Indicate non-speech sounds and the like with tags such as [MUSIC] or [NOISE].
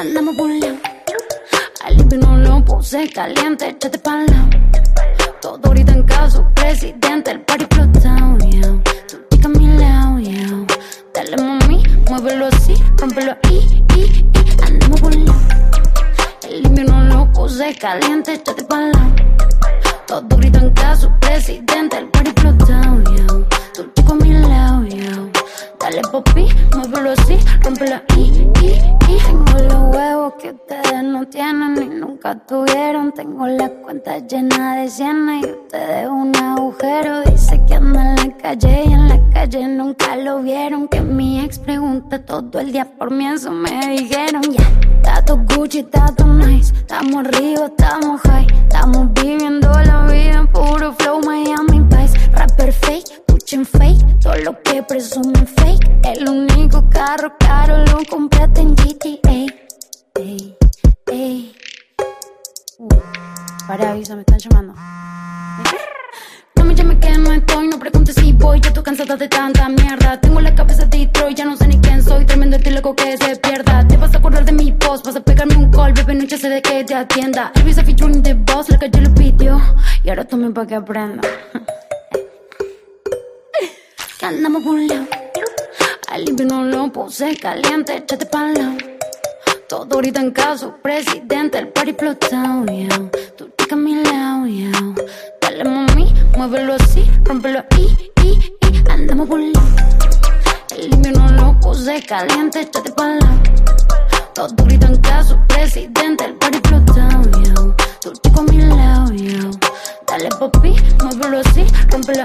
Andamos lado. Al no lo puse caliente, échate pa'l. Todo ahorita en caso, presidente, el party yeah. Tú pica a mi lado, yeah. Dale mami, muévelo así, rompelo ahí, y, y. Andamos. El no lo puse caliente, échate pa'l lado. Todo grito en caso, presidente, el party explotado, yeah. Tú chico mi lado, yeah. Dale papi, muévelo así, rompelo ahí, y, y. Que ustedes no tienen ni nunca tuvieron. Tengo la cuenta llena de cienes y ustedes un agujero. Dice que anda en la calle y en la calle nunca lo vieron. Que mi ex pregunta todo el día por mí, eso me dijeron. Ya, yeah. todo Gucci, todo nice. Estamos arriba, estamos high. Estamos viviendo la vida en puro flow, Miami Vice. Rapper fake, puchen fake. Todo lo que presumen fake. El único carro caro lo compré en GTA. Para, me están llamando. No me llames que no estoy, no preguntes si voy. Ya estoy cansada de tanta mierda. Tengo la cabeza de Detroit, ya no sé ni quién soy. Tremendo el loco que se pierda. Te vas a acordar de mi post, vas a pegarme un call, bebé, no sé de que te atienda. Elvis a featuring the boss, la yo lo pidió. Y ahora tome pa' que aprenda. [LAUGHS] que andamos por un. Al no lo puse caliente, échate pa'l lado. Todo ahorita en caso, presidente, el party explotado, yeah. Rompelo ahí, y, y. Andamos por. El no lo puse caliente, échate pa'l lado. Todo ahorita en caso, presidente, el party explotado, yeah. Tú chico a mi lado, yeah. Dale papi, muévelo así, rompelo